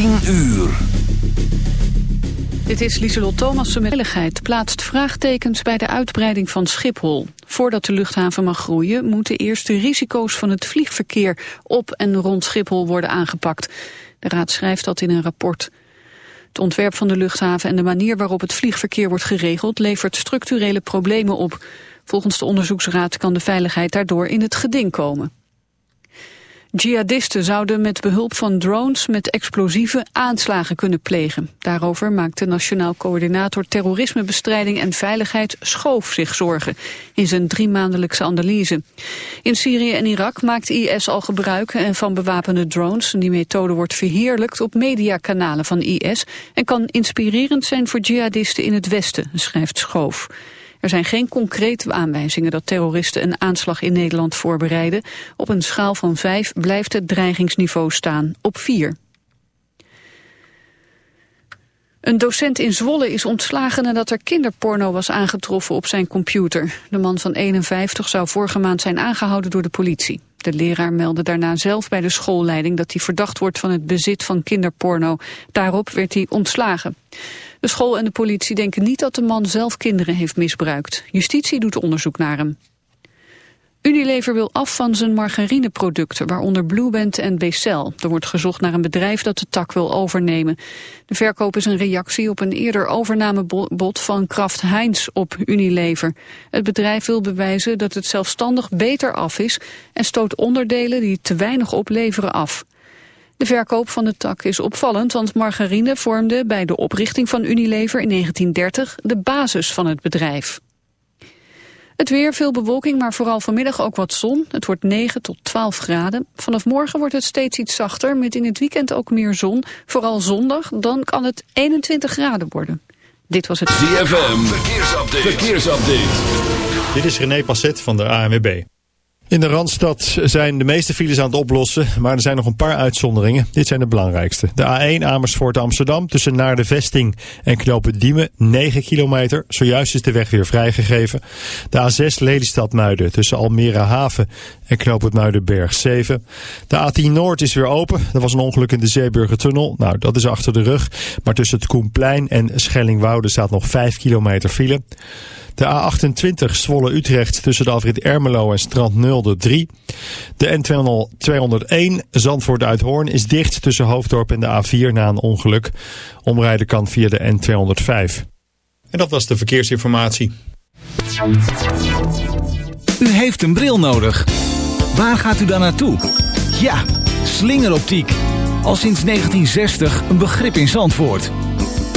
10 uur. Dit is Lieselot Thomassen met Veiligheid plaatst vraagtekens bij de uitbreiding van Schiphol. Voordat de luchthaven mag groeien moeten eerst de risico's van het vliegverkeer op en rond Schiphol worden aangepakt. De raad schrijft dat in een rapport. Het ontwerp van de luchthaven en de manier waarop het vliegverkeer wordt geregeld levert structurele problemen op. Volgens de onderzoeksraad kan de veiligheid daardoor in het geding komen. Jihadisten zouden met behulp van drones met explosieven aanslagen kunnen plegen. Daarover maakt de Nationaal Coördinator Terrorismebestrijding en Veiligheid Schoof zich zorgen in zijn driemaandelijkse analyse. In Syrië en Irak maakt IS al gebruik van bewapende drones. Die methode wordt verheerlijkt op mediakanalen van IS en kan inspirerend zijn voor jihadisten in het Westen, schrijft Schoof. Er zijn geen concrete aanwijzingen dat terroristen een aanslag in Nederland voorbereiden. Op een schaal van vijf blijft het dreigingsniveau staan op vier. Een docent in Zwolle is ontslagen nadat er kinderporno was aangetroffen op zijn computer. De man van 51 zou vorige maand zijn aangehouden door de politie. De leraar meldde daarna zelf bij de schoolleiding dat hij verdacht wordt van het bezit van kinderporno. Daarop werd hij ontslagen. De school en de politie denken niet dat de man zelf kinderen heeft misbruikt. Justitie doet onderzoek naar hem. Unilever wil af van zijn margarineproducten, waaronder Blueband en Becel. Er wordt gezocht naar een bedrijf dat de tak wil overnemen. De verkoop is een reactie op een eerder overnamebod van Kraft Heinz op Unilever. Het bedrijf wil bewijzen dat het zelfstandig beter af is en stoot onderdelen die te weinig opleveren af. De verkoop van de tak is opvallend, want margarine vormde bij de oprichting van Unilever in 1930 de basis van het bedrijf. Het weer, veel bewolking, maar vooral vanmiddag ook wat zon. Het wordt 9 tot 12 graden. Vanaf morgen wordt het steeds iets zachter, met in het weekend ook meer zon. Vooral zondag, dan kan het 21 graden worden. Dit was het... ZFM, verkeersupdate. verkeersupdate. Dit is René Passet van de ANWB. In de Randstad zijn de meeste files aan het oplossen, maar er zijn nog een paar uitzonderingen. Dit zijn de belangrijkste. De A1 Amersfoort Amsterdam tussen naar de vesting en knopen Diemen 9 kilometer. Zojuist is de weg weer vrijgegeven. De A6 Lelystad Muiden tussen Almere Haven en knooppunt Muidenberg 7. De A10 Noord is weer open. Er was een ongeluk in de Zeeburgertunnel. Nou, dat is achter de rug. Maar tussen het Koenplein en Schellingwoude staat nog 5 kilometer file. De A28 Zwolle-Utrecht tussen de afrit Ermelo en Strand Nulde 3. De N201 Zandvoort Uithoorn is dicht tussen Hoofddorp en de A4 na een ongeluk. Omrijden kan via de N205. En dat was de verkeersinformatie. U heeft een bril nodig. Waar gaat u dan naartoe? Ja, slingeroptiek. Al sinds 1960 een begrip in Zandvoort.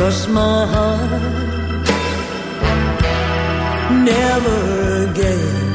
cross my heart. Never again.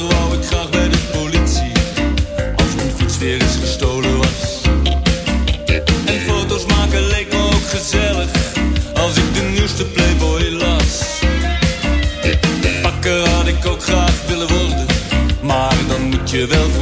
wou ik graag bij de politie. Als mijn fiets weer eens gestolen was. En foto's maken leek me ook gezellig. Als ik de nieuwste Playboy las. pakken had ik ook graag willen worden. Maar dan moet je wel voor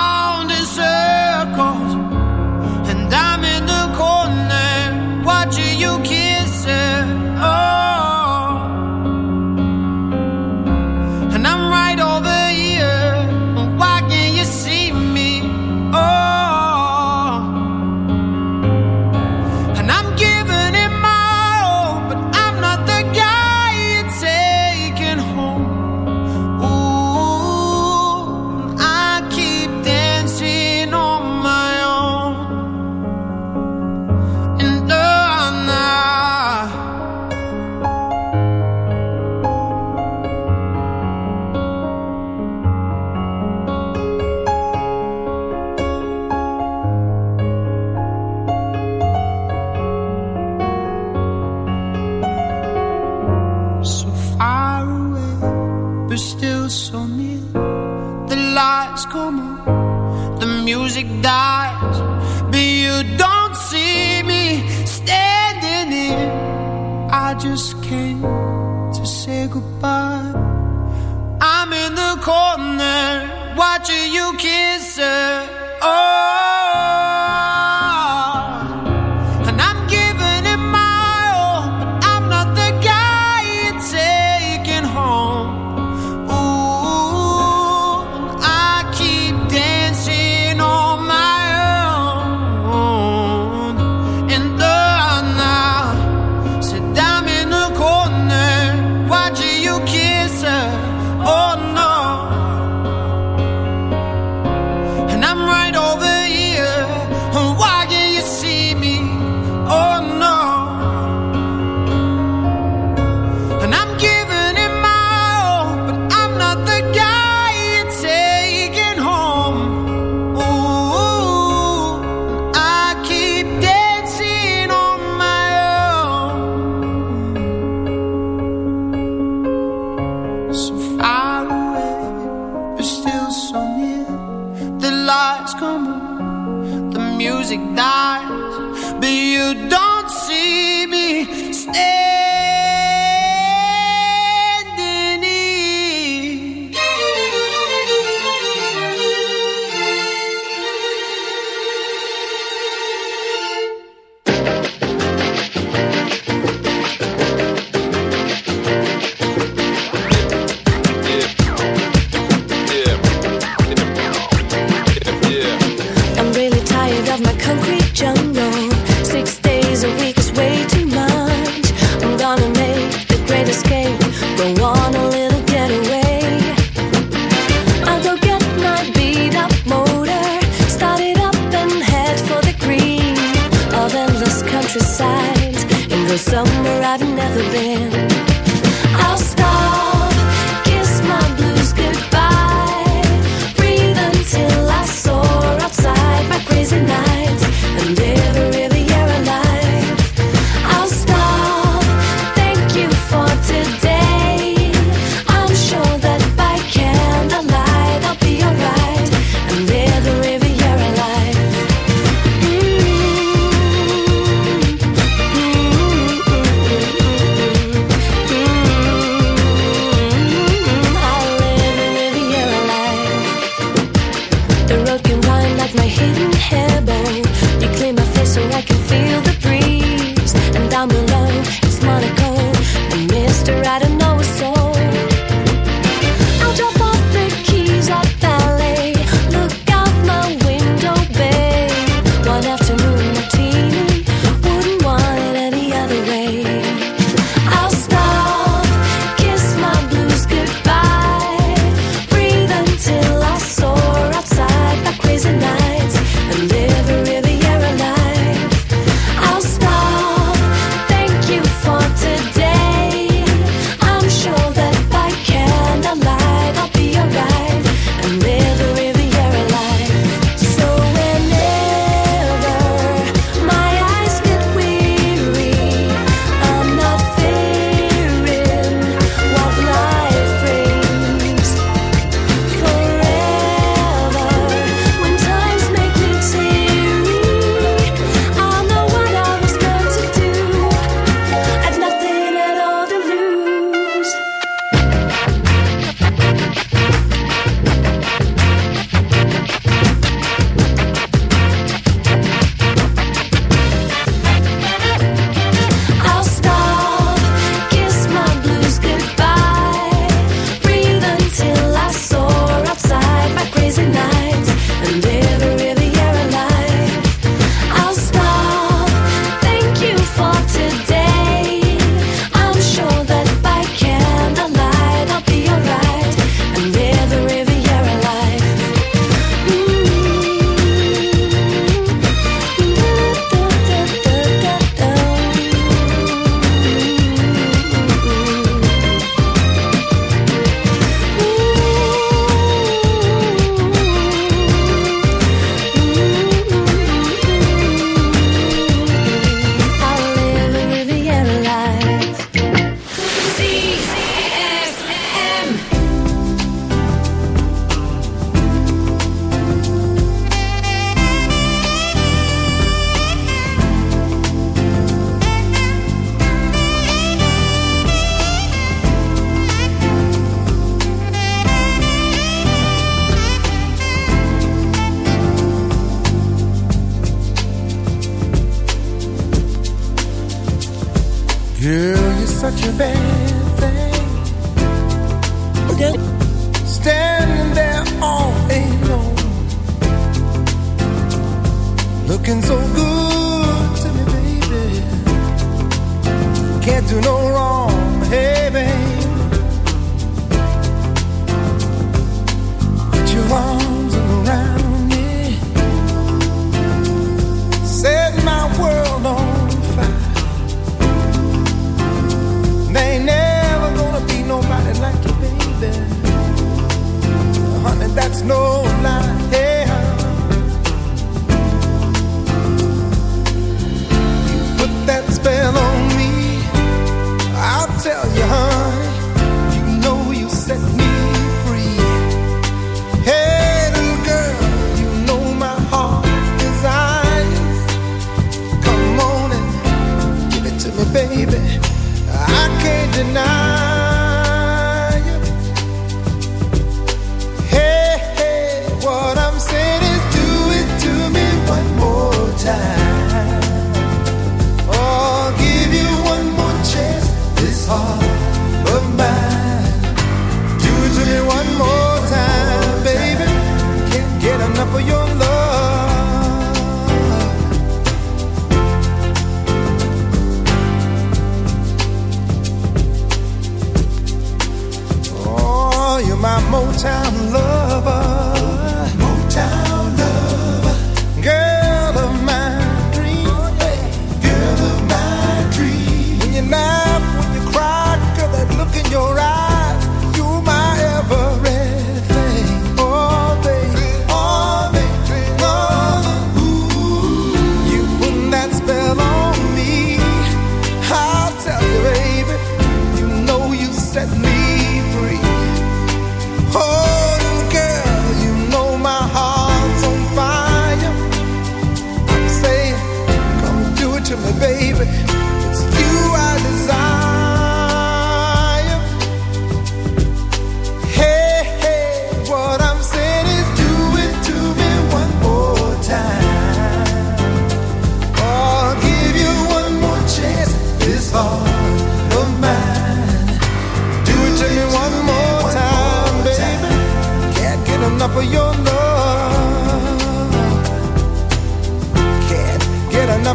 Watching you kiss her.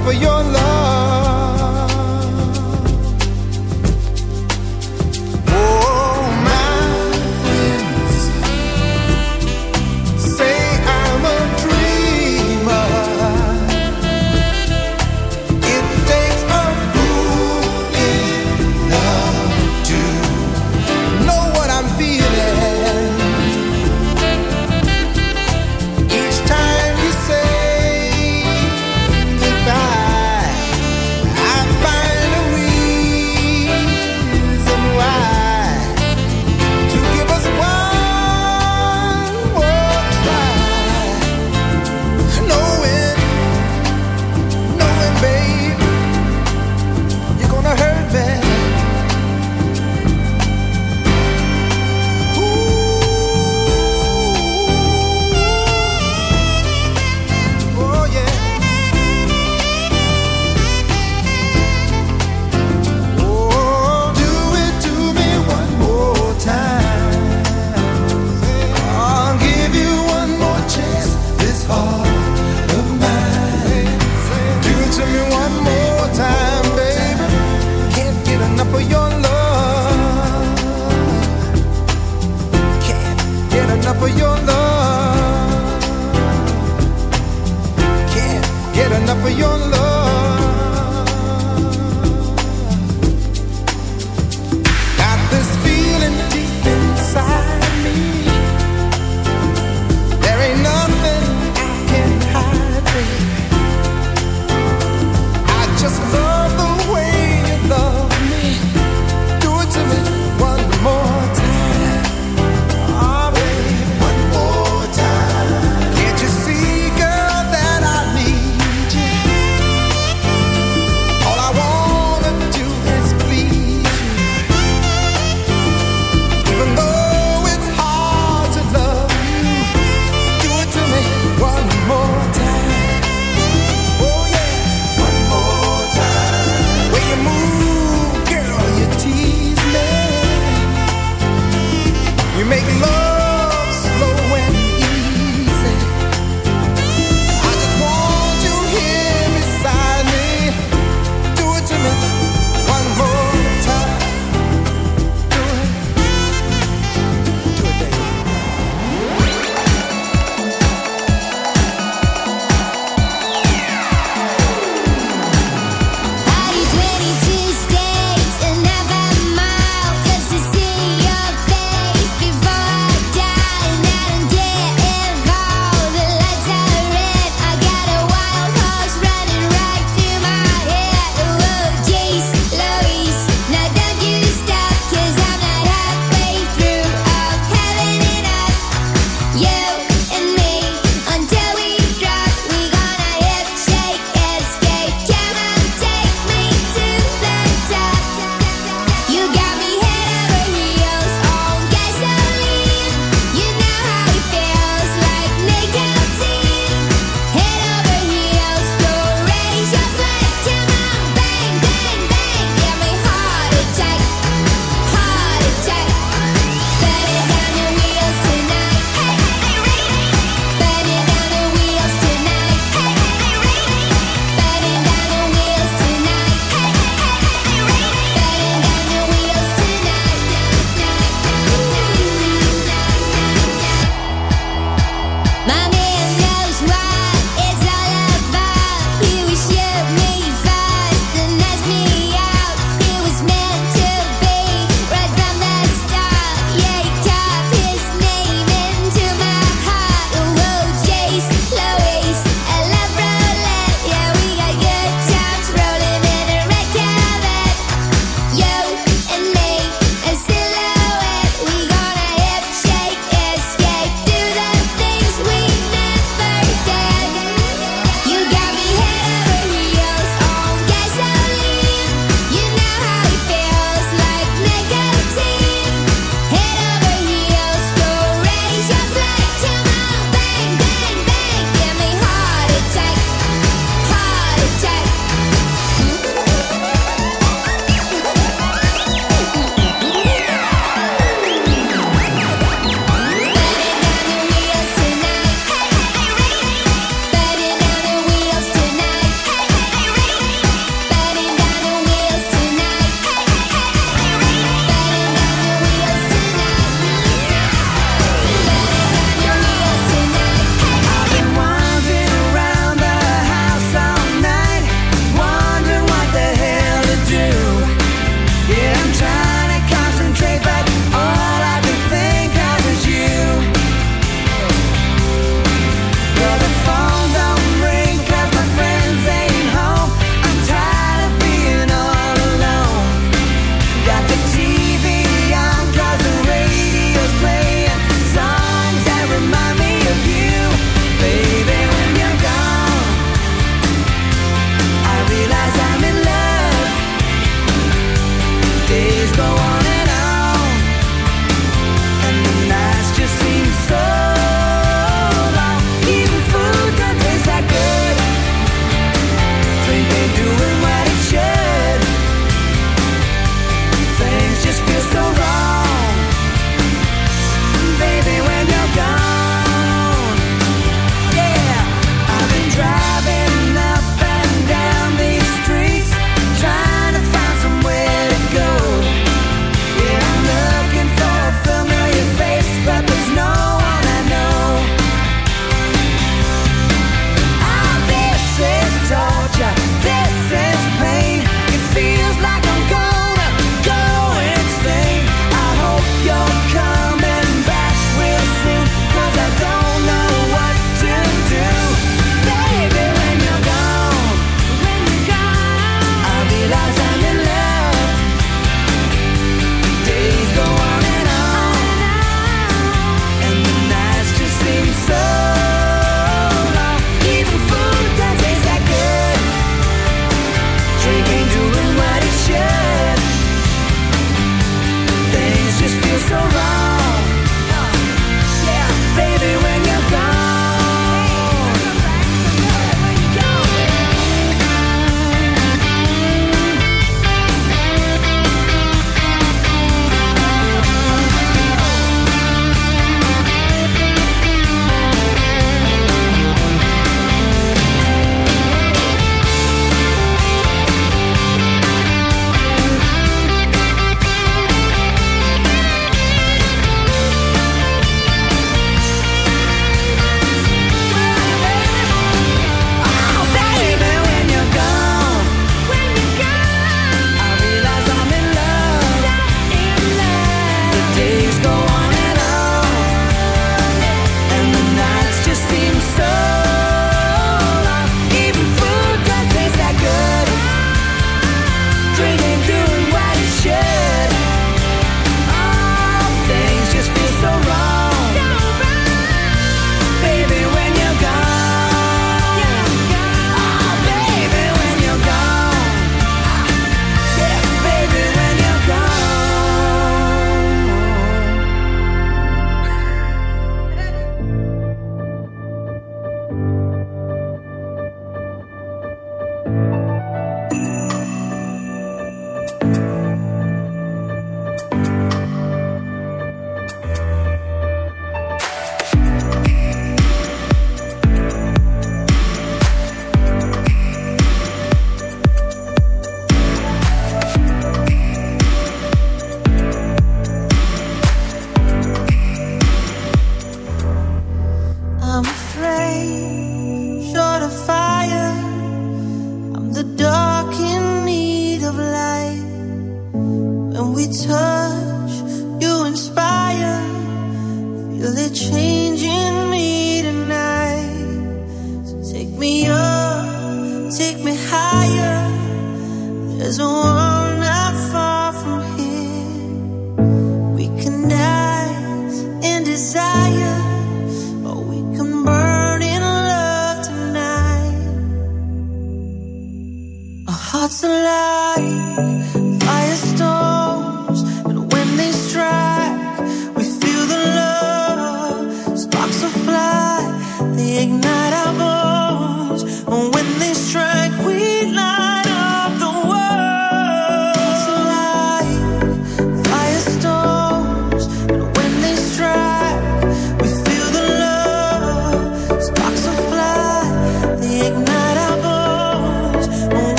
for your love.